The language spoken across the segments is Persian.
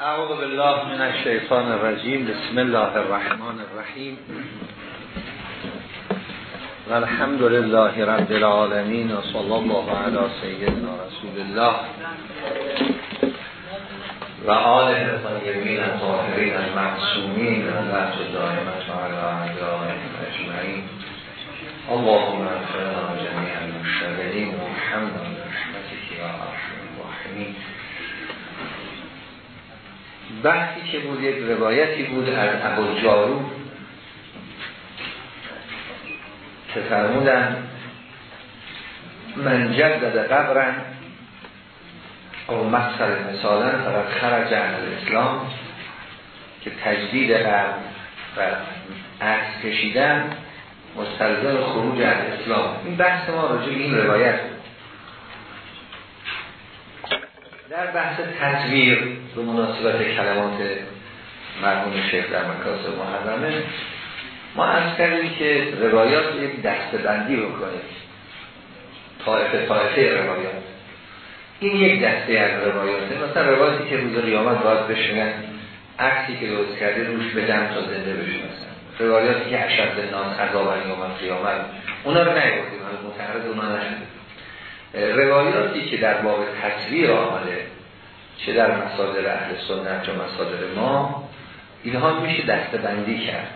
اعوذ بالله من الشیطان الرجیم بسم الله الرحمن الرحیم الحمد لله رب العالمین و صلی الله علی سیدنا رسول الله و آله طیبین طاهرین المعصومین و لحظ دائمت علی اعدائهم اجمعین. اللهم بحثی که بود یک روایتی بود از ابو جارو که فرمودن من جدد قبرن او مصر مثالا فقط خرج عن الاسلام که تجدید قبر و عکس کشیدن مستلزم خروج از اسلام این بحث ما راجع این روایت بود. در بحث تصویر به مناسبت کلمات مرحوم شیخ در مکاسب محرمه ما از کردیم که روایات یک دسته رو کنیم طایفه طایفه روایات. این یک دسته از روایاته مثلا روایاتی که روز قیامت باید بشنن عکسی که درست کرده روش بدم تا زنده بشه روایاتی که اشد ناس عذاب یوم قیامت اونا رو نیوردیم متعرض اونا نشدیم روایاتی که در باب تصویر آمده چه در مصادر اهل سنت و مصادر ما اینها میشه دسته بندی کرد.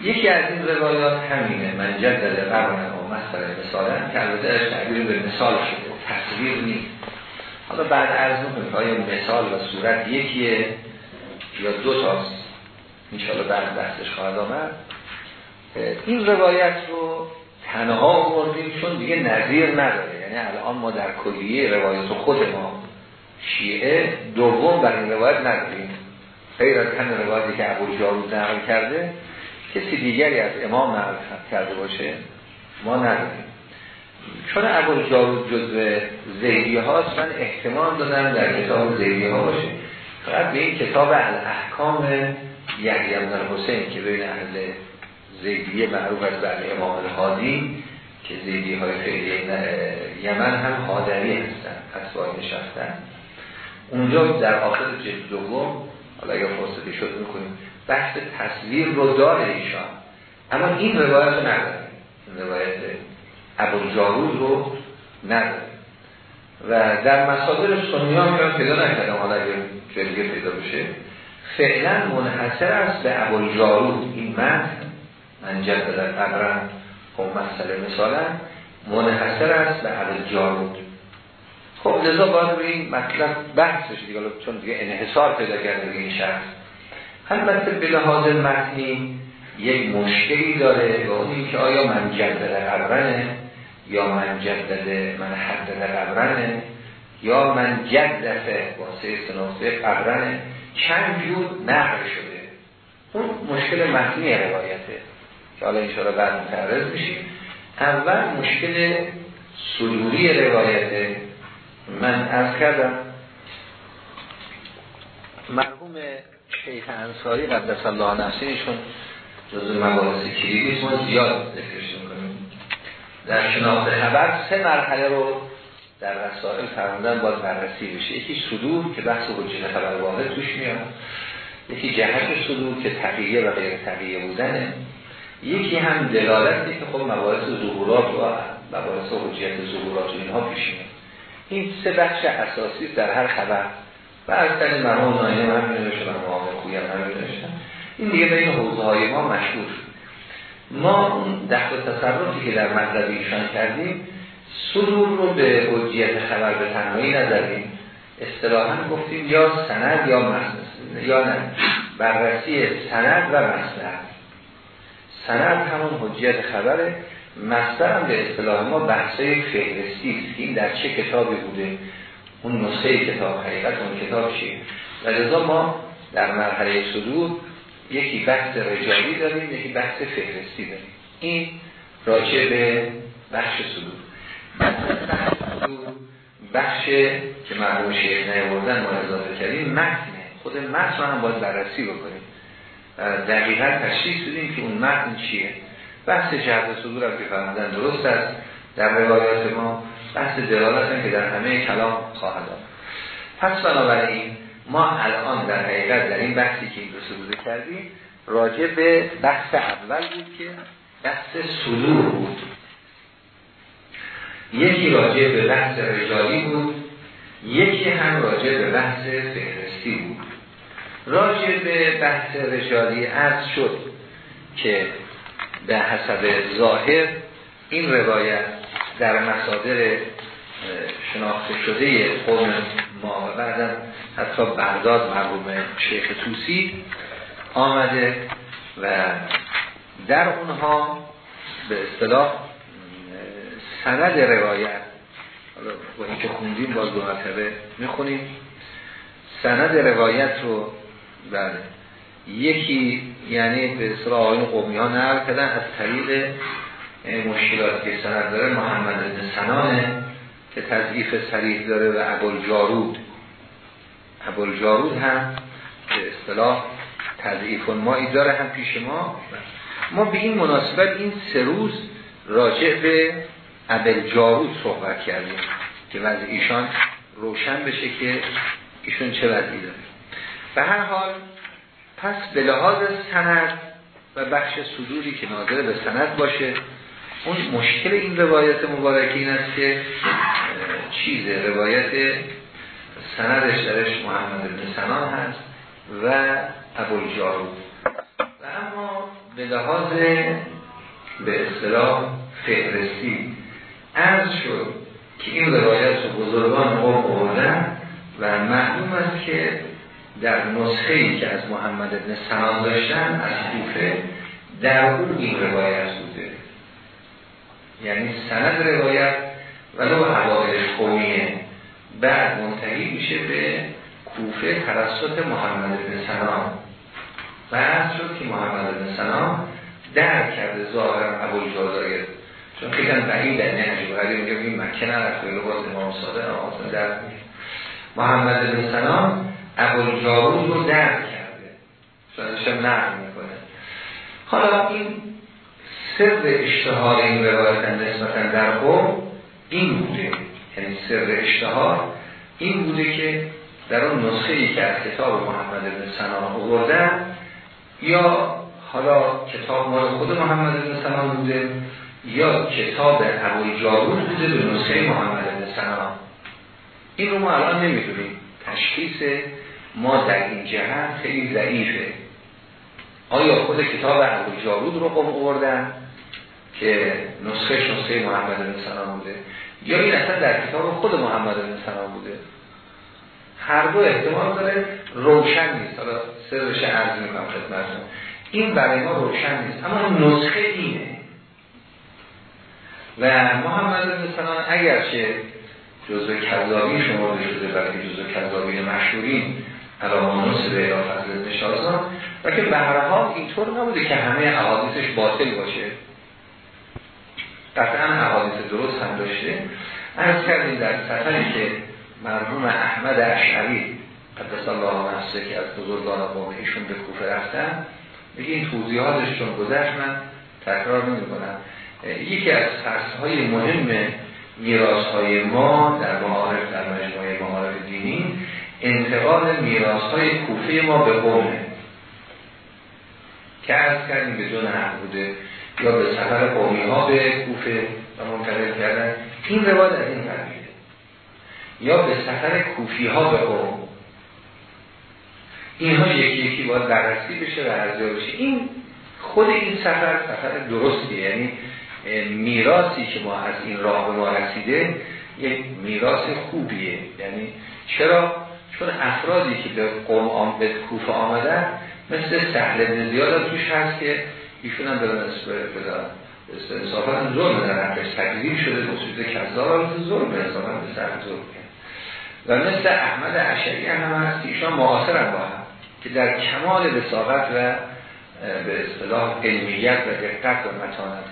یکی از این روایات همینه من جدد قرن و مثلا مثالا که البته از تعبیر به مثال شده تصویر نیست. حالا بعد عرض می‌کنیم آیا مثال و صورت یکیه یا دو تاست انشاءالله بعد بحثش خواهد آمد. این روایت رو تنها بردیم چون دیگه نظیر نداره. یعنی الان ما در کلیه روایت خود ما شیعه دوم بر این روایت نداریم. غیر از همین روایتی که ابو جارود نقل کرده کسی دیگری از امام نقل کرده باشه ما نداریم. چون ابو جارود جزء زیدی هاست من احتمال دادم در کتاب زیدی ها باشه. فقط به این کتاب الاحکام یحیی بن حسین که بین اهل زیدیه معروف از بر امام الهادی که زیدی های خیلی یمن هم حادری هستن اصبایی نشستن. اونجا در آخر جلد دوم حالا اگر فرصتی شد می‌کنیم بحث تصویر رو داره ایشان. اما این روایت رو نداره این روایت ابو جارود رو نداره و در مصادر ها میرم پیدا نکردم حالا اگر جلگه پیدا بشه. فعلا منحصر است به ابو جارود این متن من جد در قبرم خب مسئله مثالا منحصر است به ابو جارود خب لذا باید به این مطلب بحث بشه دیگه چون دیگه انحصار پیدا کرده این شخص. البته به لحاظ متنی یک مشکلی داره و اون که آیا من جدد قبرنه یا من جدد من حدد قبرنه یا من جدفه واسه سناسه قبرنه. چند جور نقل شده. اون مشکل متنی روایته. که حالا انشاءالله بعد متعرض میشیم اول مشکل صدوری روایته من از کردم مرحوم شیخ انصاری قدس الله نفسیشون جز مباحث کلیدی ما زیاد ذکرش در شناخت خبر سه مرحله رو در رسائل فرمودن باید بررسی بشه یکی صدور که بحث حجت خبر واحد توش میاد. یکی جهت صدور که تقییه و غیر تقییه بودنه. یکی هم دلالتی که خب مباحث ظهورات و مباحث حجیت ظهورات و اینها پیش میاد. این سه بخش اساسی در هر خبر و از تن مرمون نایه هم نوشته و هم نوشتن این دیگه بین حوزه های ما مشهور. ما اون دخل تصرفی که در مطلب ایشان کردیم صدور رو به حجیت خبر به تنهایی نزدیم. اصطلاحا گفتیم یا سند یا مسند یا نه. بررسی سند و مسند سند همون حجیت خبره. مصدر هم به اصطلاح ما بحثای فهرستی است این در چه کتابی بوده. اون نسخه کتاب حقیقت اون کتاب چیه؟ و لذا ما در مرحله صدور یکی بحث رجالی داریم یکی بحث فهرستی داریم. این راجع به بخش صدور. بخش که مرحوم شیخ نیاوردن ما اضافه کردیم متنه خود متن هم باید بررسی بکنیم. دقیقا تشریح بدیم که اون متن چیه. بحث جهت صدور هم که فرمودن درست است. در روایات ما بحث دلالت که در همه کلام خواهد آمد. پس بنابراین ما الان در حقیقت در این بحثی که این دو کردیم راجع به بحث اول بود که بحث صدور بود. یکی راجع به بحث رجالی بود یکی هم راجع به بحث فهرستی بود. راجع به بحث رجالی از شد که به حسب ظاهر این روایت در مصادر شناخته شده قوم ما و بعدم حتی بغداد مرحوم شیخ توسی آمده و در اونها به اصطلاح سند روایت با اینکه خوندیم باز دو مرتبه می‌خونیم سند روایت رو بله. یکی یعنی به اصطلاح آقایون قومی ها نقل کردن از طریق مشکلات که سند داره محمد بن سنانه که تضعیف صریح داره و ابوالجارود. جارود ابوالجارود جارود هم به اصطلاح تضعیف مایی داره هم پیش ما. ما به این مناسبت این سه روز راجع به ابل جارود صحبت کردیم که وضع ایشان روشن بشه که ایشون چه وضعی داره. به هر حال پس به لحاظ سند و بخش صدوری که ناظر به سند باشه اون مشکل این روایت مبارک این است که چیز روایت سندش درش محمد بن سنان هست و ابوالجارود و اما به لحاظ به اصطلاح فهرستی عرض شد که این روایت رو بزرگان قوم آوردن و معلوم است که در نسخه ای که از محمد ابن سنان داشتن از کوفه در اون این روایت بوده. یعنی سند روایت ولو حوادث قومیه. بعد منتهی میشه به کوفه توسط محمد بن سنان و از شد که محمد بن سنان در کرده ظاهرم ابو جازایر چون خیلی هم بعید در نهج بخاری میگه این مکه نرفت به باز امام صادق در محمد بن سنان ابو جارود رو درد کرده. هم نقل می‌کنه. حالا این سر اشتهار این روایت نسبتا در قوم این بوده. یعنی سر اشتهار این بوده که در اون نسخه ای که از کتاب محمد بن سنان آوردن یا حالا کتاب مال خود محمد بن سنان بوده یا کتاب ابوی جارود بوده به نسخه محمد بن سنان. این رو ما الان نمی‌دونیم. تشخیص ما در این جهت خیلی ضعیفه. آیا خود کتاب ابوی جارود رو قوم آوردن که نسخه نسخه محمد بن سنان بوده؟ یا این اصلا در کتاب خود محمد بن سنان بوده؟ هر دو احتمال داره روشن نیست. حالا سرش عرض می‌کنم خدمتتون. این برای ما روشن نیست. اما نسخه اینه. و محمد بن سنان اگرچه جزء کذابی شما شده بلکه جزء کذابی مشهورین علامانوس به فضل نشازان و که به هر حال اینطور نبوده که همه احادیثش باطل باشه. قطعا احادیث درست هم داشته. از کردیم در سفری که مرحوم احمد اشعری قدس الله نفسه که از بزرگان قوم ایشون به کوفه رفتن میگه این توضیحاتش چون گذشت من تکرار نمی کنم یکی از های مهم میراث های ما در معارف در مجموعه معارف دینی انتقال میراث های کوفه ما به قومه که از کردیم به جون بوده یا به سفر قومی ها به کوفه و منتقل کردن. این روایت از این قبیله یا به سفر کوفی ها به قوم. اینها یکی یکی باید بررسی بشه و ارزیابی بشه. این خود این سفر سفر درستیه. یعنی میراسی که ما از این راه به ما رسیده یک میراث خوبیه. یعنی چرا؟ چون افرادی که به قوم آم به کوفه آمدن مثل سهل بن زیاد توش هست که ایشون هم دارن انصافا هم ظلم در حقش تقدیم شده کذاب هم ظلم انصافا به سر ظلم و مثل احمد عشقی هم هست ایشان معاصر هم با هم که در کمال بساقت و به اصطلاح علمیت و دقت و متانت.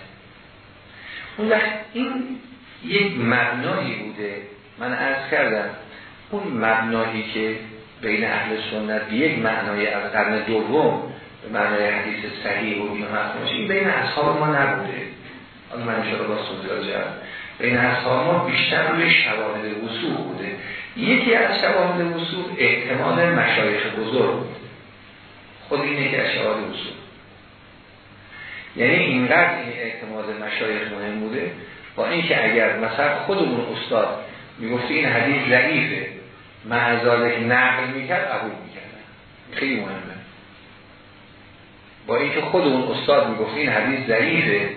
اون وقت این یک مبنایی بوده. من عرض کردم اون مبنایی که بین اهل سنت یک معنای از قرن دوم به معنای حدیث صحیح و بیان این بین اصحاب ما نبوده. حالا من شده با سوزیار جرد بین اصحاب ما بیشتر روی شواهد وصول بوده. یکی از شواهد اصول احتمال مشایخ بزرگ. خود این یکی از شواهد اصول یعنی اینقدر این احتمال مشایخ مهم بوده با اینکه اگر مثلا خودمون استاد می‌گفت این حدیث ضعیفه معذاله نقل می‌کرد قبول می‌کردن خیلی مهمه. با اینکه خود اون استاد می‌گفت این حدیث ضعیفه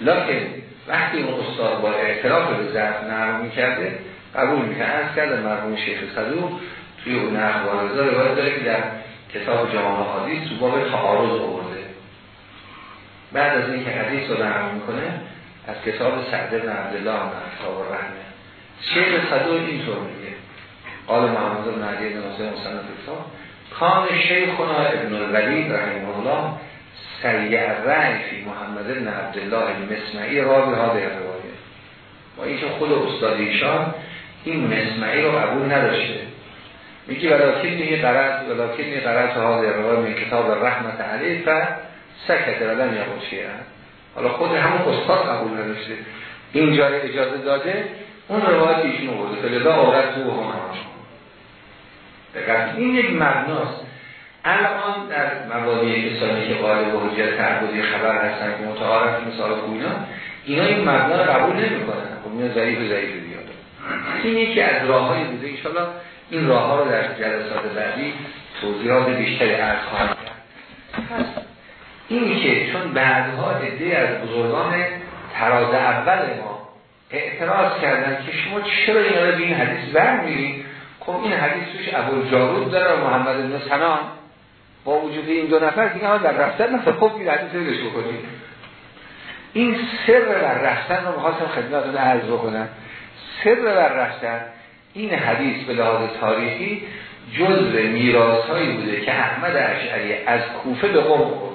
لکن وقتی اون استاد با اعتراف به ضعف نقل می‌کرده قبول می‌کنه از کرده مرحوم شیخ صدوق توی اون نقل وارزا روایت داره که در کتاب جامعه حدیث تو باب تعارض آورده. بعد از اینکه حدیث رو نقل می‌کنه از کتاب سعد بن عبدالله هم کتاب رحمه شیخ صدوق اینطور میگه. قال محمد علی بن حسین مصنف کتاب کان شیخنا ابن الولید رحمه الله سریع رأی فی محمد بن عبدالله المسمعی را به ها روایه با اینکه خود استاد ایشان این مسمعی رو قبول نداشته. میگه ولیکن میگه قرد ولیکن میگه قرد ها روایه من کتاب رحمت علیه و سکت ولن یقول حالا خود همون استاد قبول نداشته. اینجا اجازه داده اون روایت ایشون آورده فلدا عورت تو هم این یک مبناست الان در مبادی کسانی که قائل و حجت خبر هستن که متعارف مثال خوینا اینا این مبنا رو قبول نمی کنن خب اینا ضعیف و ضعیف بیاد این یکی از راه های بوده. ایشالا این راه ها رو در جلسات بعدی توضیحات بیشتری عرض خواهم این که چون بعدها عده از بزرگان تراز اول ما اعتراض کردن که شما چرا اینا رو به این حدیث برمیرید خب این حدیث توش ابو جارود داره محمد بن سنان. با وجود این دو نفر دیگه ما در رفتن مثلا خب این حدیث رو بکنیم. این سر بر رفتن رو می‌خواستم خدمتتون عرض بکنم. سر بر رفتن این حدیث به لحاظ تاریخی جزء میراث هایی بوده که احمد اشعری از کوفه به برده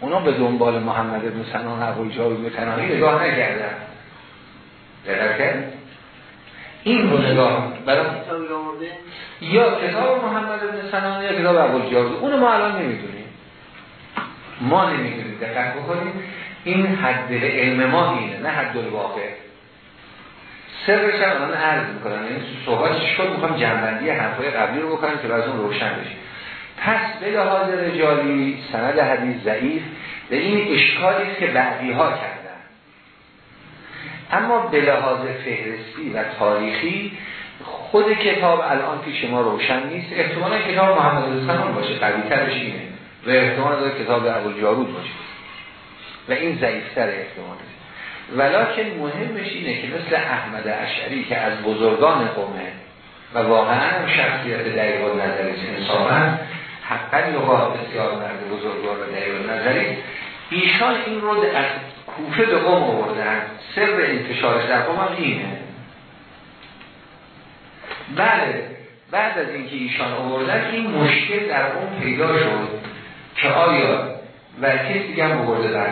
اونا به دنبال محمد بن سنان ابو جارود به تنهایی نگاه نکردن. کرد این رو نگاه برای یا کتاب محمد بن سنان یا کتاب جارود اونو ما الان نمی‌دونیم. ما نمی‌دونیم. دقت بکنیم. این حد علم ما اینه نه حد الواقع. سرش هم الان عرض می‌کنم. یعنی صحبت شد؟ می‌خوام جنبندی حرفای قبلی رو بکنم که براتون روشن بشه. پس به لحاظ رجالی سند حدیث ضعیف به این اشکالی که بعدی ها کرد. اما به لحاظ فهرستی و تاریخی خود کتاب الان که شما روشن نیست. احتمال کتاب محمد الاسلام باشه قوی ترش اینه. و احتمال داره کتاب ابو جارود باشه. و این ضعیفتر احتماله ولیکن مهمش اینه که مثل احمد اشعری که از بزرگان قومه و واقعا شخصیت دقیق و نظری انصافا حقا لغات بسیار مرد بزرگان و دقیق نظری ایشان این رو از کوفه به قوم آوردن. سر انتشارش در قوم هم اینه بله بعد از اینکه ایشان آوردن این مشکل در قوم پیدا شد که آیا و کسی دیگه هم آورده در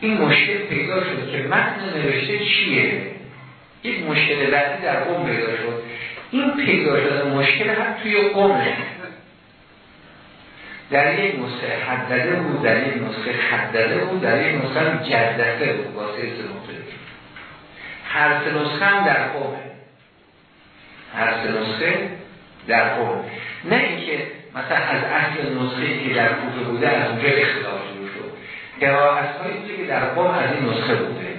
این مشکل پیدا شد که متن نوشته چیه؟ یک مشکل بعدی در قوم پیدا شد. این پیدا شده مشکل هم توی قومه. در یک نسخه حدده بود در یک نسخه حدده بود در یک نسخه جدده بود واسه سه هر سه نسخه هم در قومه هر سه نسخه در قوم. نه اینکه مثلا از اصل نسخه که در کوفه بوده از اونجا اختلاف شروع شد قرائت هایی که در قوم از این نسخه بوده.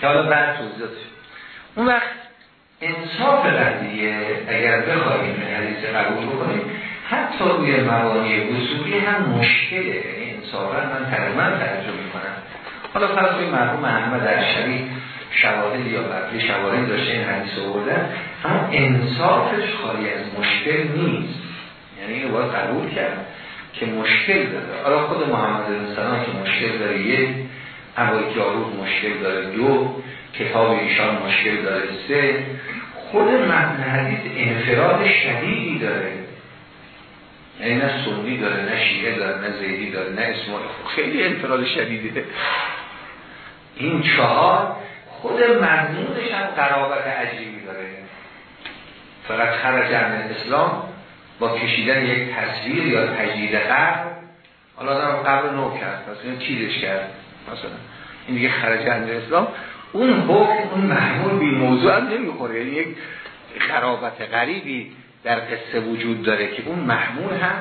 که حالا بعد توضیح اون وقت انصاف قضیه اگر بخواهیم حدیث قبول بکنیم حتی روی موانی اصولی هم مشکله. یعنی انصافا من تقریبا ترجمه کنم حالا فرض کنیم مرحوم احمد اشعری شواهد یا بقیه شواهد داشته این حدیث آوردن. اما انصافش خالی از مشکل نیست. یعنی اینو باید قبول کرد که مشکل داره. حالا خود محمد بن که مشکل داره. یک ابو جارود مشکل داره. دو کتاب ایشان مشکل داره. سه خود متن حدیث انفراد شدیدی داره. یعنی نه سنی داره نه شیعه داره نه زیدی داره نه اسماعیل خیلی انفراد شدیده. این چهار خود مضمونش هم قرابت عجیبی داره. فقط خرج عن اسلام با کشیدن یک تصویر یا تجدید قبر حالا آدم قبر نو کرد مثلا چیزش کرد؟ مثلا این دیگه خرج عن اسلام. اون حکم اون محمول بی موضوع هم نمی‌خوره. یعنی یک خرابت غریبی در قصه وجود داره که اون محمول هم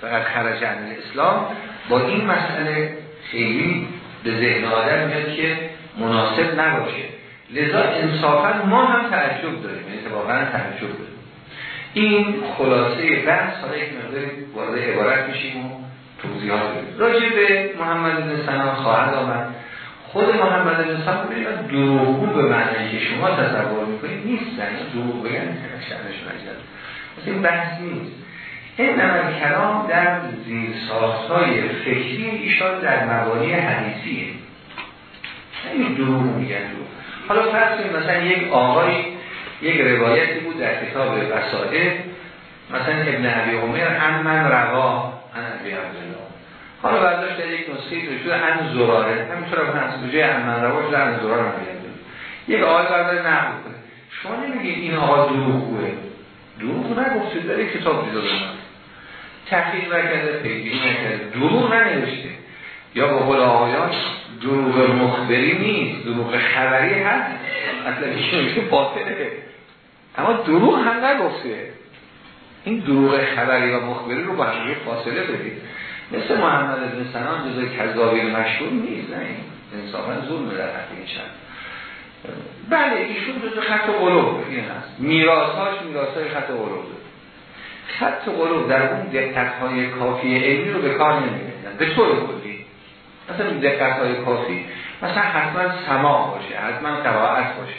فقط خرج عن اسلام با این مسئله خیلی به ذهن آدم میاد که مناسب نباشه. لذا انصافا ما هم تعجب داریم یعنی واقعا تعجب داریم. این خلاصه بحث حالا یک مقدار وارد عبارت میشیم و توضیحات بدیم. راجع به محمد بن سنان خواهد آمد. خود محمد بن سنان دروغگو به معنی که شما تصور می‌کنید نیستن. دروغ بگن این بحث نیست. این نمال کلام در زیر های فکری ایشان در مبانی حدیثیه. این دروغ میگن دروغ حالا فرض مثلا یک آقای یک روایتی بود در کتاب وسائل مثلا ابن عبی عمر هم من روا ان عبی عبدالله. حالا برداشت در یک نسخه تو شده ان زراره. همینطور هم هست. بجای ان من روا شده ان زراره هم یک آقای برداشت نقل کنه شما نمیگید این آقا دروغه دروغ نگفتید در یک کتاب دیده من. تحقیق نکرده پیگیری نکرده دروغ ننوشته. یا به قول آقایان دروغ مخبری نیست دروغ خبری هست. اصلا ایشون باطله. اما دروغ هم نگفته. این دروغ خبری و مخبری رو با همه فاصله بدید. مثل محمد بن سنان جزای کذابین مشهور نیست نه؟ انصافا ظلم در حقی میشن بله ایشون جزای خط قلوب این هست. میراساش میراسای خط قلوب خط قلوب در اون دقت های کافی علمی رو به کار نمیدن به طور کلی. مثلا دقت های کافی. مثلا حتما سما باشه حتما قواعت باشه.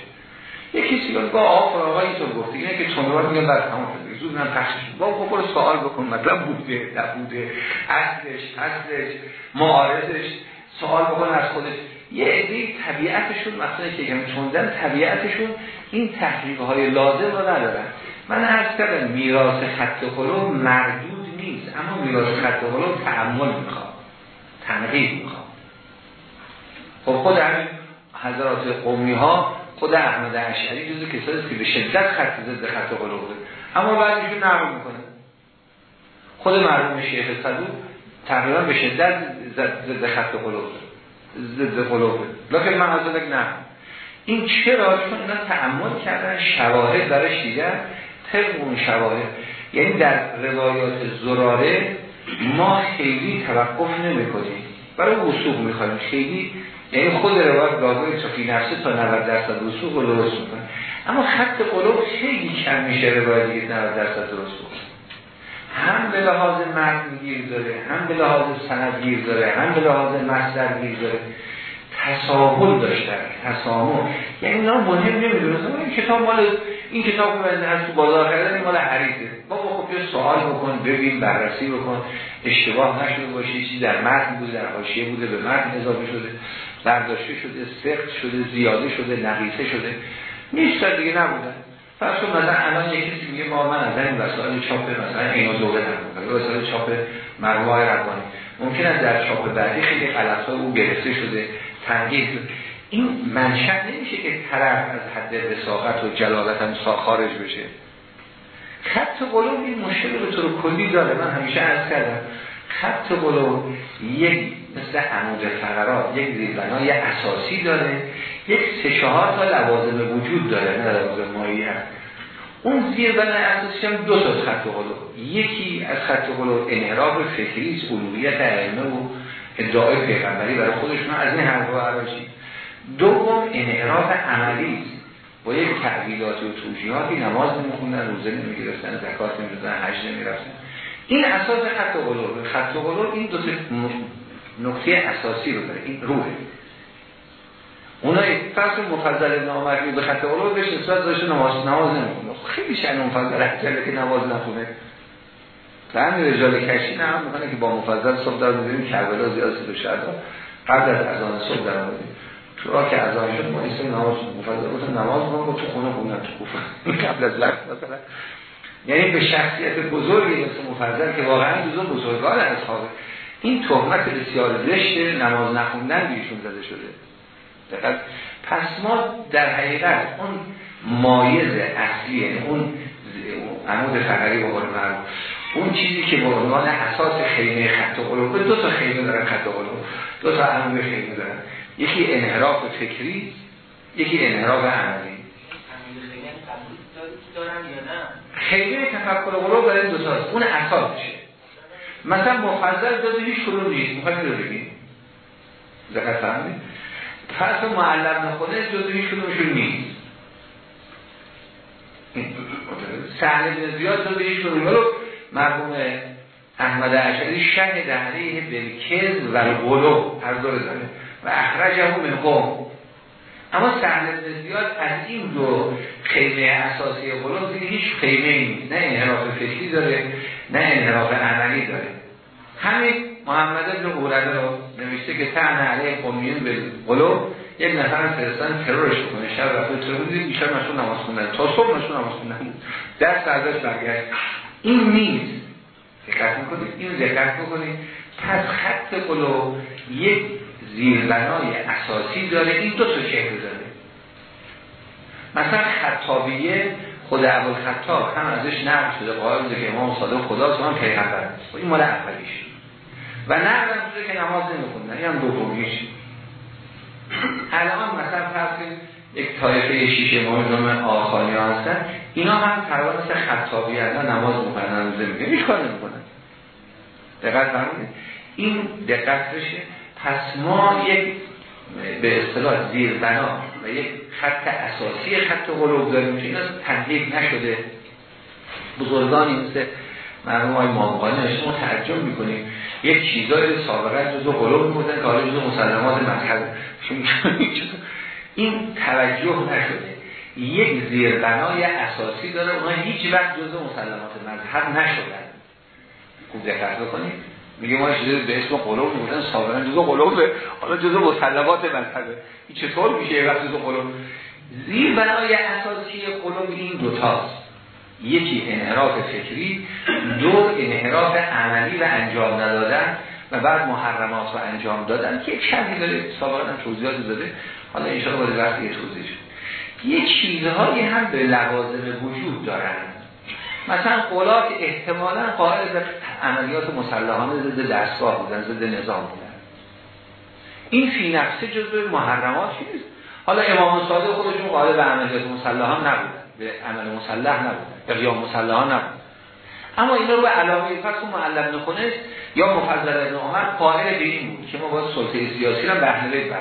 یکی کسی با آف آقایی تو گفته اینه که چون میگن بعد تمام شده. زود من پخشش با خب سوال بکن. مطلب بوده نبوده. اصلش اصلش معارضش. سوال بکن از خودش یه عده طبیعتشون مثلا که چون چوندن طبیعتشون این تحقیق های لازم رو ندارن. من عرض کردم میراث خط خلو مردود نیست اما میراث خط خلو تعمل می‌خواد تنقیب می‌خواد. خب خود همین حضرات قومی ها خود احمد اشعری جزو کسایی که به شدت خط ضد خط قلوب بود اما بعد ایشون نقل می‌کنه. خود مرحوم شیخ صدوق تقریبا به شدت ضد خط قلوب ضد قلوب لکن من از نه. این چرا؟ چون اینا تعمل کردن شواهد برای دیدن طبق اون شواهد. یعنی در روایات زراره ما خیلی توقف نمی کنیم برای وصول می‌خوایم. خیلی یعنی خود روایت لازم صفی نفسه تا 90 درصد رسوخ رو درست می‌کنه. اما خط قلوب خیلی کم میشه روایت دیگه 90 درصد رسوخ هم به لحاظ متن گیر داره هم به لحاظ سند گیر داره هم به لحاظ مصدر گیر داره. تساهل داشتن تسامح یعنی اینا مهم نمی‌دونستم این کتاب مال این کتاب رو از تو بازار این مال حریفه. بابا خب یه سوال بکن ببین بررسی بکن. اشتباه نشده باشه چیزی در متن بوده در حاشیه بوده به متن اضافه شده برداشته شده سخت شده زیاده شده نقیصه شده. نیست دیگه نبودن فرض کن مثلا الان یکی کسی میگه ما من از این وسایل چاپ مثلا اینو دوله نبودن وسایل چاپ مرموهای ربانی. ممکن است در چاپ بعدی خیلی غلط‌ها او گرفته شده تنگیه این منشأ نمیشه که طرف از حد رساقت و جلالت هم خارج بشه. خط قلوب این مشکل به طور کلی داره. من همیشه عرض کردم. خط قلوب یک مثل عمود فقرات یک زیربنای اساسی داره. یک سه چهار تا لوازم وجود داره نه لوازم مایی اون زیربنای اساسی هم دو تا خط قلوب یکی از خط قلوب انحراف فکری علویت علمه و ادعای پیغمبری برای خودشون از این حرف و عراشی دوم انحراف عملی است. با یک تعویلات و توجیهاتی نماز نمیخوندن روزه نمی‌گرفتن زکات نمی‌دادن حج نمی‌رفتن. این اساس خط قلوب خط قلوب این دو نقطه اساسی رو داره این روحه. اونای فرض مفضل نامرئی به خط قلوب بهش نسبت داشته نماز نماز نمی‌خونه. خیلی شأن مفضل احتیاله که نماز نخونه. و همین رجال کشی نه هم که با مفضل صبح در بودیم کربلا زیاد سید و شهدا قبل از اذان صبح در بودیم تو را که اذان شد ما ایسا نماز مفضل بود نماز ما تو خونه خوندن تو کوفه. قبل از وقت مثلا. یعنی به شخصیت بزرگی مثل مفضل که واقعا جزو بزرگان اصحابه. این تهمت بسیار زشت نماز نخوندن بیشون زده شده. دقیق پس ما در حقیقت اون مایز اصلی یعنی اون عمود فقری به اون چیزی که به عنوان اساس خیمه خط قلوب دو تا خیمه دارن خط قلوب دو تا عمود خیمه دارن. یکی انحراف فکری یکی انحراف عملی. خیلی تفکر قلوب برای دو تاست اون اساسشه مثلا مفضل جز هیچ کدوم نیست. می‌خواید رو بگیم دقیق فهمید فرض معلم نخونه جز هیچ کدومشون نیست. سهل بن زیاد جز هیچ کدوم رو مرحوم احمد اشعری شه دهریه بالکذب و الغلو هر داره. و اخرجه من قوم. اما سهل بن زیاد از این دو خیمه اساسی غلو دیگه هیچ خیمه نیست. نه انحراف فکری داره نه انحراف عملی داره. همین محمد ابن اورده رو نوشته که تن علیه قومیون به غلو یک نفر فرستان ترورش کنه شب رفته ترور دیدیم بیشتر مشون نماز خوندن. تا صبح مشون نماز خوندن. دست ازش برگشت. این نیست. دقت می‌کنید این دقت بکنید. پس خط قلو یک زیربنای اساسی داره. این دو تا شکل داره. مثلا خطابیه خود اول خطاب هم ازش نقل شده. قائل که امام صادق خدا هم پیغمبر است. این مال و نقل شده که نماز نمیخوندن این هم دومیش الان مثلا فرض یک طایفه شیشه مهم آخانی ها هستن اینا هم تقریبا مثل خطابی هستن نماز می‌کنن نمازه می‌کنن هیچ کار نمی‌کنن. دقت فرمودید؟ این دقت بشه. پس ما یک به اصطلاح زیر بنا و یک خط اساسی خط قلوب داریم که اینا تنقیق نشده. بزرگانی مثل مرحوم های مامقانی ما ترجم می‌کنیم. یک چیزای سابقه جزو قلوب می‌کنن که حالا جزو مسلمات مذهب. این توجه نشده. یک زیربنای اساسی داره اونها هیچ وقت جزو مسلمات مذهب نشدن. خوب دقت بکنید. میگه ما چیزی به اسم قلوب میگن سابقا جزو قلوبه حالا جزو مسلمات مذهبه این چطور میشه یه وقت جزو قلوب؟ زیر بنای اساسی قلوب این دوتاست یکی انحراف فکری دو انحراف عملی و انجام ندادن و بعد محرمات و انجام دادن. که یک شرحی داره سابقا هم توضیحات داده. حالا انشاءالله باید وقتی یه توضیح شد. یک چیزهایی هم به لوازم وجود دارن. مثلا قولات احتمالا قائل به عملیات مسلحانه ضد دستگاه بودن ضد نظام بودن. این فی نفسه جزء محرمات نیست حالا امام صادق خودشون قائل به عملیات مسلحان نبودن. به عمل مسلح نبودن به قیام مسلحان نبودن اما اینا رو به علامه پس معلم نخونه یا مفضل ابن عمر قائل به بود که ما باید سلطه سیاسی رو به اهل بیت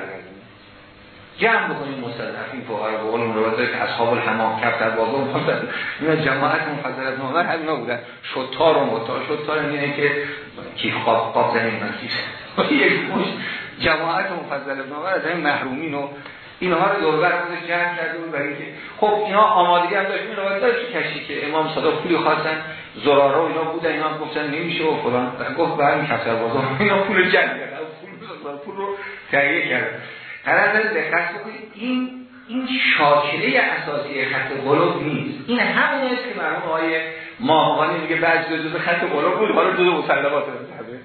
جمع بکنیم این فقهای به قول رو که اصحاب الحمام کفتر بابا مفضل اینا جماعت مفضل ابن عمر همینا بودن شطار و مطار شطار اینه که کی خواب خواب زمین من یک مش جماعت مفضل ابن عمر از این محرومین و اینها رو دور بر جمع کرده بود برای که خب اینا آمادگی هم داشت. روایت داشت کشی که امام صادق پولی خواستن زرارا و اینا بودن. اینا گفتن نمیشه و فلان. گفت برای کفتر بازار اینا پول جمع کردن پول پول رو تهیه کردن هر دقت بکنید این این شاکله اساسی خط قلوب نیست. این همون است که مرحوم آقای ماهوانی میگه بعضی جزء خط قلوب بود. حالا جزء مسلمات مذهبه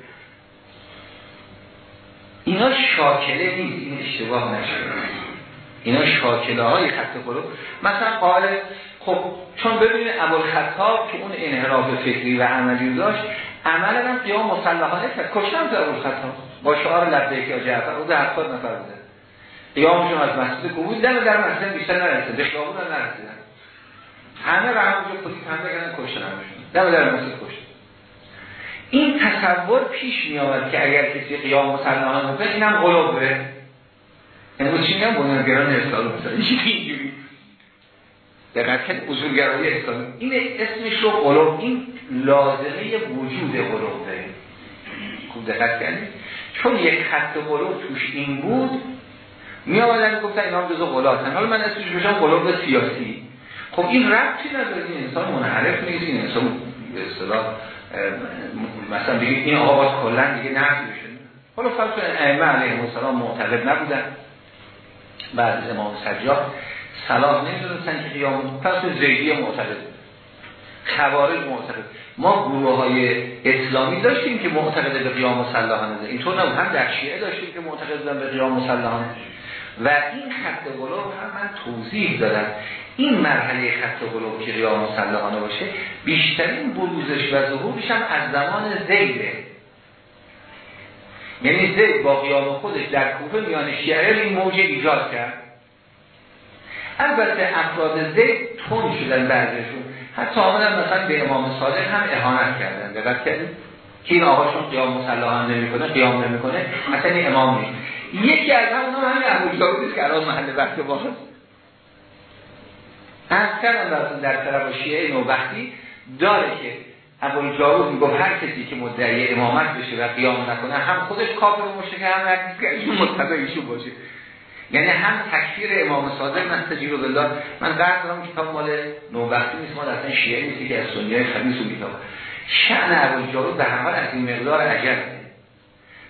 اینا شاکله نیست. این اشتباه نشه اینا شاکله های خط قلوب مثلا قال خب چون ببینید اول خطاب که اون انحراف فکری و عملی داشت عملا هم قیام مسلحانه کرد. کشتن در اول خطاب با شعار لبیک یا جعفر. او در 70 نفر بوده. قیامشون از مسجد کوبید دم در مسجد بیشتر نرسید به خیابون هم نرسیدن همه رو همونجا پلیس حمله کردن کشتن همشون. دم در مسجد کشت این تصور پیش می آمد که اگر کسی قیام مسلمانان بکنه اینم قلوبه امروز چی میگم؟ بنیانگران اسلام مثلا. اینجوری. دقت کنید اصولگرایی اسلامی این اسمش رو قلوب این لازمه وجود قلوبه خوب دقت کنید چون یک خط قلوب توش این بود می آمدن گفتن اینا هم غلاتن حالا من اسمش بشم غلات سیاسی. خب این ربطی نداره. این انسان منحرف نیست این انسان به اصطلاح مثلا بگید این آقا کلا دیگه نفی بشه حالا فرض ائمه علیهم السلام معتقد نبودن. بعد امام سجاد صلاح نمی‌دونستن که قیام پس زیدی معتقد. خوارج معتقد. ما گروه های اسلامی داشتیم که معتقد به قیام مسلحانه اینطور نبود. هم در شیعه داشتیم که معتقد به قیام مسلحانه و این خط قلوب هم من توضیح دادم. این مرحله خط قلوب که قیام مسلحانه باشه بیشترین بروزش و ظهورش هم از زمان زیده. یعنی زید با قیام خودش در کوفه میان شیعه این موج ایجاد کرد. البته افراد زید تون شدن بعضشون حتی آمدن مثلا به امام صادق هم اهانت کردن. دقت کردید که این آقاشون قیام مسلح هم نمی‌کنه قیام نمی‌کنه اصلا این امام نیست. یکی از هم همین ابو جاودی که الان محل وقت باز از کردن در طرف شیعه نوبختی داره که ابو جارود می‌گفت هر کسی که مدعی امامت بشه و قیام نکنه هم خودش کافر و که هم ایشون متبع ایشون باشه. یعنی هم تکفیر امام صادق نستجیب بالله من قرد دارم کتاب مال نوبختی نیست مال اصلا شیعه نیستی که از سنیای خبیث و کتاب شأن ابو جارود به همه از این مقدار عجب.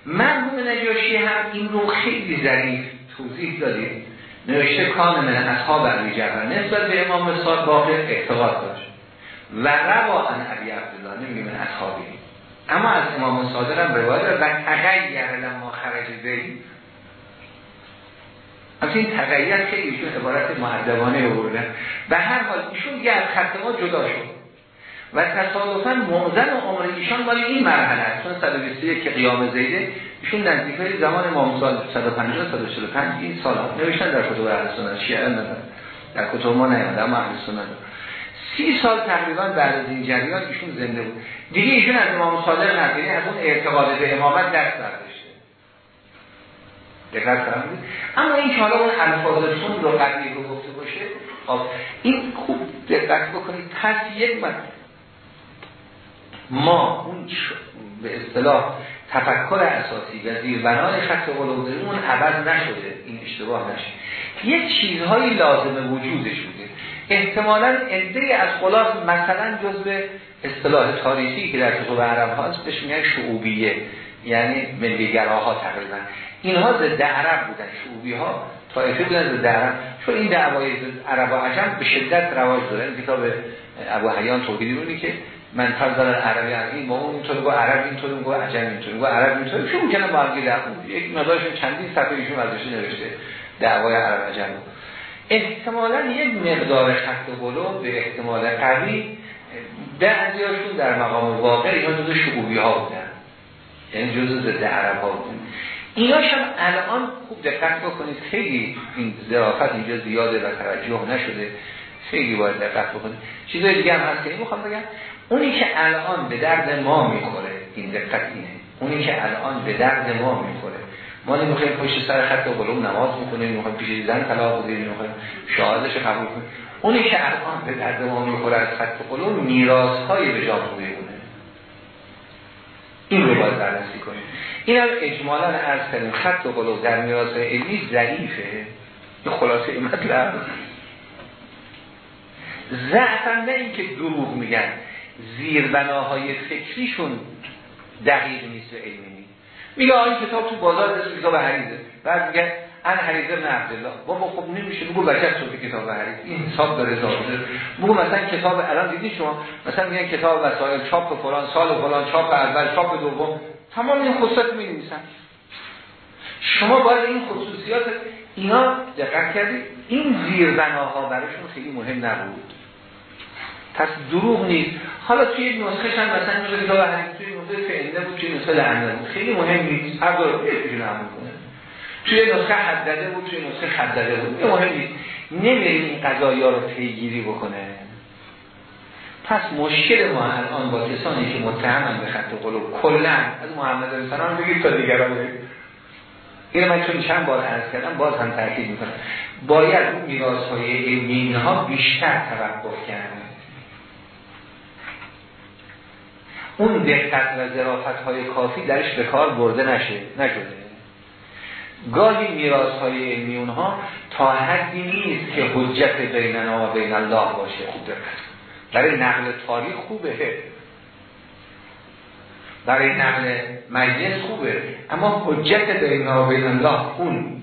مرحوم نجاشی هم این رو خیلی ظریف توضیح دادیم. نوشته کان من اصحاب علی جبر نسبت به امام صادق باقر اعتقاد داشت. و روا ان ابی عبدالله نمیگه من اصحابی اما از امام صادق هم روایت داره و تغییر لما خرج زید از این تغییر که ایشون عبارت معدبانه بردن. به هر حال ایشون یه از خط ما جدا شد. و تصادفا معظم عمر ایشان مال این مرحله است. چون 121 که قیام زیده ایشون نزدیک زمان امام سال 150 145 این سال نوشتن در کتب اهل سنت شیعه ندارن در کتب ما نیامده اما اهل سنت. سی سال تقریبا بعد از این جریان ایشون زنده بود. دیگه ایشون از امام صادق نقلی از اون اعتقاد به امامت دست برداشته. دقت فرمودید؟ اما این که حالا اون الفاظتون رو قبلی رو گفته باشه خب این خوب دقت بکنید. پس یک من ما اون به اصطلاح تفکر اساسی و زیربنای خط قلوب اون عوض نشده این اشتباه نشه. یک چیزهایی لازم وجودش بوده. احتمالا عده از خلاص مثلا جزء اصطلاح تاریخی که در کتب عرب هاست بهش میگن شعوبیه. یعنی ملیگراها تقریبا. اینها ضد عرب بودن شعوبی ها طایفه بودن ضد عرب. چون این دعوای عرب و عجم به شدت رواج داره. این کتاب ابو حیان توحیدی بودی که من فضل عربی عربی ما اون اینطور گو عرب اینطور گو عجم اینطور گو عرب اینطور چون ممکنه با هم یک مقدارشون چندین صفحه ایشون ازش نوشته دعوای عرب عجم احتمالا یک مقدار خط قلوب به احتمال قوی بعضیاشون در مقام واقع اینا جزو شعوبی ها بودن. یعنی جزو ضد عرب ها بودن. ایناش هم الان خوب دقت بکنید. خیلی این ظرافت اینجا زیاده و توجه نشده. خیلی باید دقت بکنید. چیزای دیگه هم هست که می‌خوام بگم. اونی که الان به درد ما می‌خوره این دقت اینه. اونی که الان به درد ما می‌خوره. ما نمی‌خوایم پشت سر خط قلوم نماز می‌کنیم می‌خوایم پیش زن طلاق بدیم می‌خوایم شهادتش قبول کنیم. اونی که الان به درد ما می‌خوره از خط قلوم میراث های به جا بونه این رو باید بررسی کنیم. این هم اجمالا عرض کردیم خط قلوب در میراث علمی ضعیفه. خلاصه این مطلب. ضعفا نه اینکه دروغ میگن زیربناهای فکریشون دقیق نیست و علمی میگه آن کتاب تو بازار اسم کتاب حریزه. بعد میگه ان حریزه ابن عبدالله. بابا خب نمیشه بگو بچه تو کتاب حریز این حساب داره زاده بگو مثلا کتاب الان دیدی شما؟ مثلا میگن کتاب وسایل چاپ فلان سال فلان چاپ اول چاپ دوم. تمام این خصوصیات می نویسن شما باید این خصوصیات اینا دقت کردید این زیربناها براشون خیلی مهم نبود. پس دروغ نیست. حالا توی نسخه هم مثلا میگه کتاب حدیث توی نسخه فعله بود توی نسخه لعنه بود خیلی مهم نیست. هر دو یکی عمل کنه. توی نسخه حدده بود توی نسخه حدده بود. این مهم نیست. نمیریم این قضایا رو پیگیری بکنه. پس مشکل ما الان با کسانی که متهمن به خط قلوب کلا از محمد رسولان بگید تا دیگران این من چون چند بار عرض کردم باز هم تاکید می‌کنم. باید میراث های علمی ها بیشتر توقف کرد اون دقت و ظرافت های کافی درش به کار برده نشه نشده. گاهی میراث های علمی اونها تا حدی نیست که حجت بیننا و بین الله باشه. خوب برای نقل تاریخ خوبه. برای نقل مجلس خوبه. اما حجت بیننا و بین الله اون.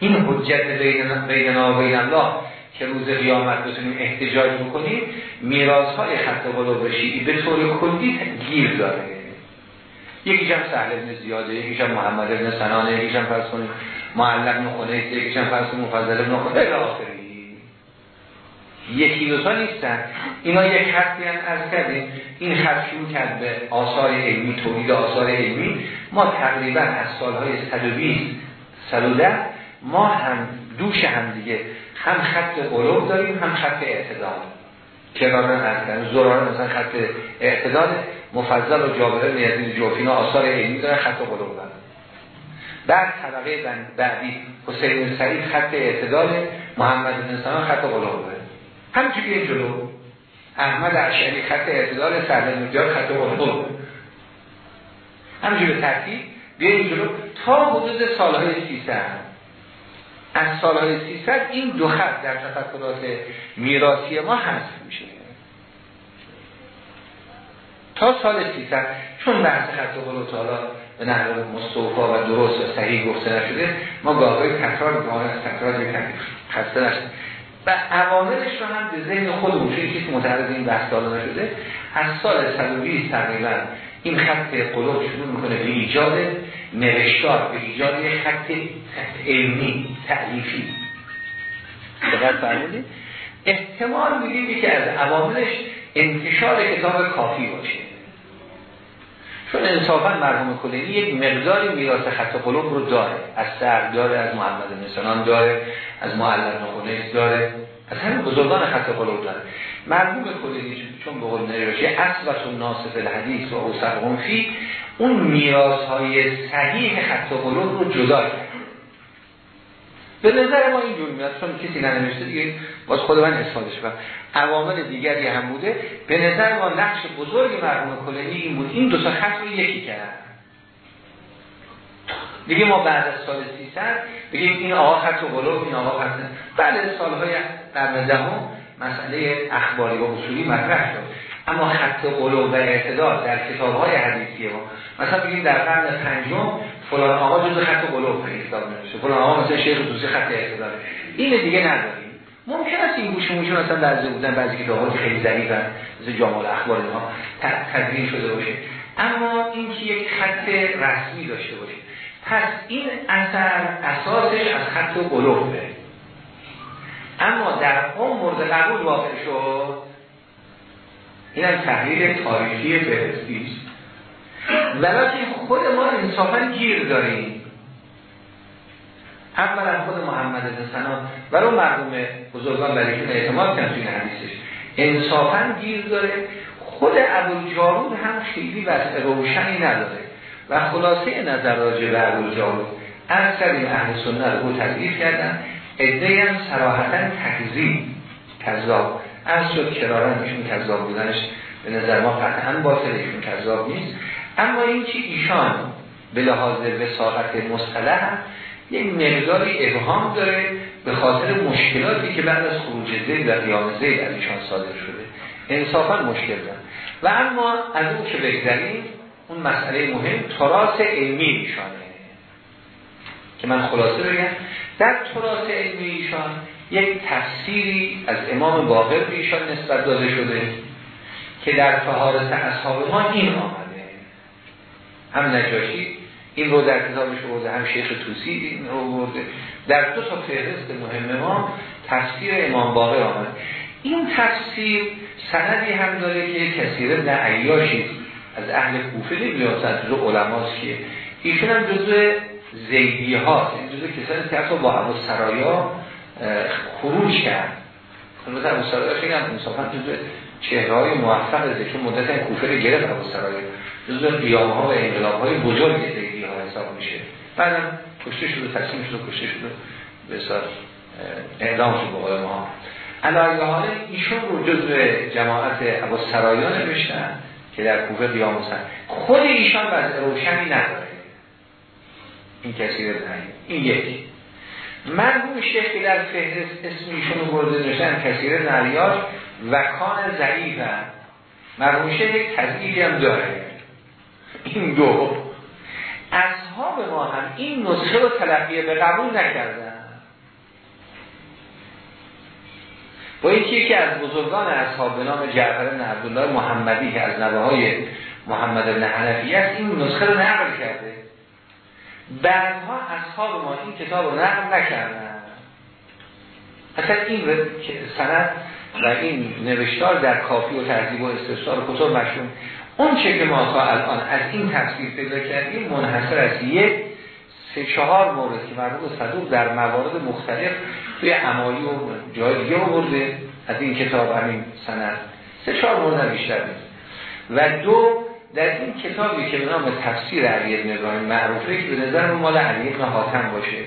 این حجت بیننا و بین الله که روز قیامت بتونیم احتجاج بکنیم میراث های خط قلوب شیعی به طور کلی گیر داره. یکی هم سهل ابن زیاده یکی هم محمد ابن سنانه یکی هم فرض کنیم معلق ابن خنیس یکی هم فرض کنیم مفضل ابن آخری یکی دو تا نیستن. اینا یک خطی هم از کردیم. این خط شروع کرد به آثار علمی تولید آثار علمی. ما تقریبا از سالهای 120 110 ما هم دوش هم دیگه هم خط قلوب داریم هم خط اعتدال. کنارن هستن زراره مثلا خط اعتدال مفضل و جابره نیازی جوفینا آثار علمی دارن خط قلوب دارن. بعد طبقه بعدی حسین سعید خط اعتدال محمد بن خط قلوب داره. همچنین جلو. احمد عشقی خط اعتدال سرد نجار خط همینجور به ترتیب بیاییم جلو. تا حدود سالهای 300 از سالهای 300 این دو خط در تفکرات میراثی ما هست میشه. تا سال 300 چون بحث خط قلوب حالا به نحو مستوفا و درست و صحیح گفته نشده ما گاهی تکرار می‌کنیم از تکرار خسته نشده و عواملش رو هم به ذهن خودمون چون چیزی متعرض این بحث داده نشده از سال 120 تقریبا این خط قلوب شروع می‌کنه به ایجاد نوشتار به ایجاد خط علمی تعلیفی دقت فرمودید احتمال میدیم که از عواملش انتشار کتاب کافی باشه. چون انصافا مرحوم کلینی یک مقداری میراث خط قلوب رو داره. از سر داره از محمد نسانان داره از معلم نخونیس داره. از همین بزرگان خط قلوب داره مرحوم کلینی چون به قول نریوشی اصلت و ناصف الحدیث و اوسر فی اون میراث های صحیح خط قلوب رو جدا کرد. به نظر ما اینجور میاد چون کسی ننوشته دیگه باز خود من اصفادش کنم عوامل دیگری هم بوده. به نظر ما نقش بزرگی مرحوم کلینی این بود. این دو تا خط رو یکی کرد دیگه ما بعد از سال 300 بگیم این آقا خط و قلوب این آقا خط. از سالهای قرن دهم مسئله اخباری و اصولی مطرح شد. اما خط قلوب و اعتدال در کتاب های حدیثی ما مثلا بگیم در قرن پنجم فلان آقا جز خط قلوب حساب نمیشه. فلان آقا مثلا شیخ توسی خط اعتدال. این دیگه نداریم. ممکن است این گوش موشون اصلا بعضی بودن بعضی کتاب خیلی ضعیفن مثل جامال اخبار اینها تدوین شده باشه. اما این که یک خط رسمی داشته باشه. پس این اثر اساسش از خط قلوبه اما در اون مورد قبول واقع شد این هم تحلیل تاریخی فهرستی است. ولیکن خود ما انصافا گیر داریم. اولا خود محمد بن و رو مرحوم بزرگان برایشون اعتماد کردن توی حدیثش. انصافا گیر داره. خود ابوالجارود هم خیلی وضع روشنی نداره. و خلاصه نظر راجع به ابوالجارود از کردیم اهل سنت رو تضعیف کردن ادهی هم سراحتا تکذیب کذاب از شد کرارن ایشون کذاب بودنش به نظر ما قطعا باطل ایشون کذاب نیست. اما این که ایشان به لحاظ وساقت مصطلح یک مقداری ابهام داره به خاطر مشکلاتی که بعد از خروج زید و قیام زید از ایشان صادر شده. انصافا مشکل دارن و اما از اون که بگذاریم اون مسئله مهم تراس علمی ایشانه. که من خلاصه بگم در تراس علمی ایشان یک تفسیری از امام باقر ایشان نسبت داده شده که در فهارت اصحاب ما این آمده. هم نجاشی این رو در کتابش برده هم شیخ توسی این رو برده در دو تا فهرست مهم ما تفسیر امام باقر آمده. این تفسیر سندی هم داره که کثیر ابن عیاشی از اهل کوفه نمیاد از جزو علماست که ایشون هم جزو زیدی ها جزو کسانی که حتی با عبو سرایا خروج کرد. مثلا عبو سرایا خیلی هم انصافا جزو چهره های موفق چون مدت کوفه رو گرفت عبو سرایا جزو قیام ها و انقلاب های بزرگ زیدی ها حساب میشه. بعدم کشته شده تصمیم شده کشته شده به سر اعدام شد به ما. علایه حاله ایشون رو جزو جماعت عبو سرایا نوشتن. که در کوفه قیام خود ایشان وضع روشنی نداره. این کسی رو این یکی. مرحوم شیخ که در فهرست اسم ایشون رو برده نوشتن کثیر نریاش و کان ضعیف هم مرحوم شیخ یک تضعیفی هم داره. این دو. اصحاب ما هم این نسخه رو تلقیه به قبول نکردن. با اینکه یکی از بزرگان اصحاب به نام جعفر بن عبدالله محمدی که از نوه های محمد بن حنفی است این نسخه رو نقل کرده. بعدها اصحاب ما این کتاب رو نقل نکردن. اصلا این سند و این نوشتار در کافی و ترتیب و استفسار و کتاب مشهور. اون چه که ما تا الان از این تفسیر پیدا کردیم منحصر از یک سه چهار مورد که مرحوم صدوق در موارد مختلف توی عمالی و جای دیگه آورده. از این کتاب همین سند. سه چهار مورد بیشتر نیست. و دو در این کتابی که به نام تفسیر علی ابن ابراهیم معروفه که به نظر مال علی ابن حاتم باشه.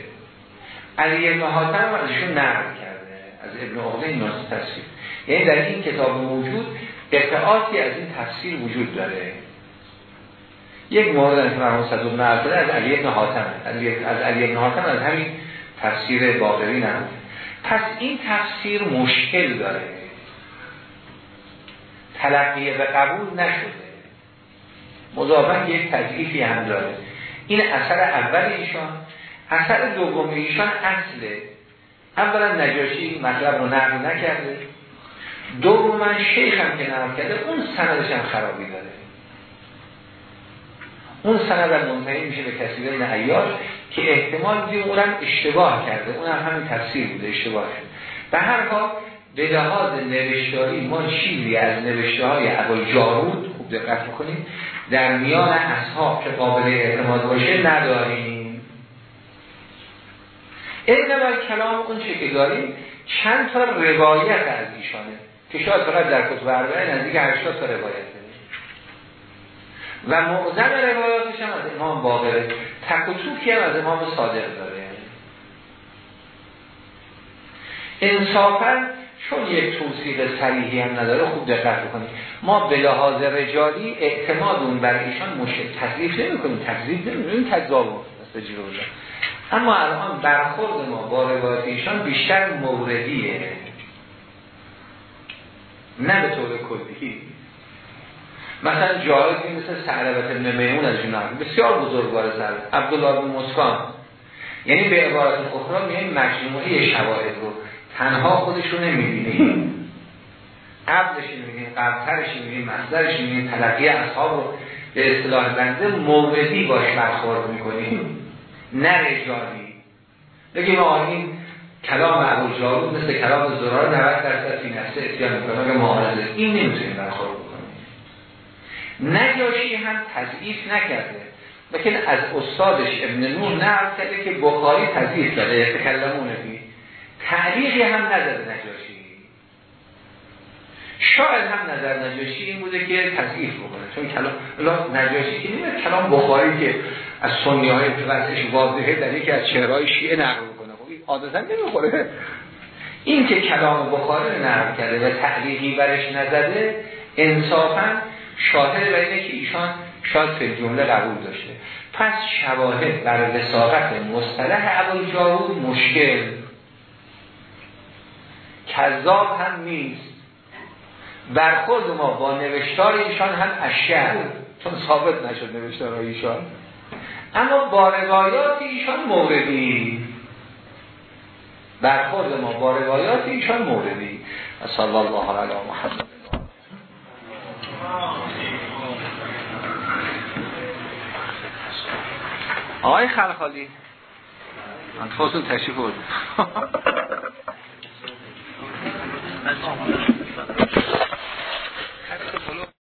علی ابن حاتم ازشون نقل کرده از ابن عقده این تفسیر. یعنی در این کتاب موجود قطعاتی از این تفسیر وجود داره. یک مورد که مرحوم صدوق نقل از علی ابن حاتم. از علی ابن حاتم از همین تفسیر باقری نقل پس این تفسیر مشکل داره. تلقیه به قبول نشده. مضافن یک تضعیفی هم داره. این اثر اول ایشان اثر دوم ایشان اصله. اولا نجاشی مطلب رو نقل نکرده. من شیخ هم که نقل کرده اون سندش هم خرابی داره. اون سند منتهی میشه به کسی عیاش که احتمال دی اونم اشتباه کرده. اون هم همین تفسیر بوده اشتباه شد. به هر حال به لحاظ نوشتاری ما چیزی از نوشته های ابو جارود خوب دقت می‌کنیم در میان اصحاب که قابل اعتماد باشه نداریم. این کلام اون چه که داریم چند تا روایت از ایشانه که شاید فقط در کتب اربعه نزدیک 80 تا روایت. و معظم روایاتش هم از امام باقره تک و توکی هم از امام صادق داره. انصافا چون یک توصیق صریحی هم نداره خوب دقت بکنید. ما به لحاظ رجالی اعتمادون بر ایشان مشکل تکلیف نمی کنیم تکذیب نمی کنیم تکذاب اما الان برخورد ما با روایت ایشان بیشتر موردیه. نه به طور کلی. مثلا جایزی مثل سعلبت ابن میمون از جناب بسیار بزرگوار سر عبدالله بن مسکان. یعنی به عبارت اخرى میگه مجموعه شواهد رو. تنها خودش رو نمی‌بینیم قبلش می‌بینیم قبلترش می‌بینیم مصدرش می‌بینیم تلقی اصحاب رو به اصطلاح بنده موردی باش برخورد می‌کنیم نه رجالی. بگیم آقا این کلام ابو جارود مثل کلام زرار 90 درصد فی نفسه اتیان می‌کنه. که معارضه این نمی‌تونیم برخورد نجاشی هم تضعیف نکرده. لیکن از استادش ابن نور نقل کرده که بخاری تضعیف داره تکلمون بی تعلیقی هم نزده نجاشی. شاید هم نظر نجاشی این بوده که تضعیف بکنه. چون کلام نجاشی که نیمه کلام بخاری که از سنی های وضعش واضحه در یکی از چهرهای شیعه نقل بکنه خب این نمی‌خوره. این که کلام بخاری نقل کرده و تعلیقی برش نزده انصافا شاهد و اینه که ایشان شاید فی جمله قبول داشته. پس شواهد بر وساقت مصطلح ابو جاود مشکل. کذاب هم نیست. برخورد ما با نوشتار ایشان هم اشیاء. چون ثابت نشد نوشتار ایشان. اما با روایات ایشان موردی. برخورد ما با روایات ایشان موردی. صلی الله علیه محمد. آقای خلخالی. من تفاصل تشریف بود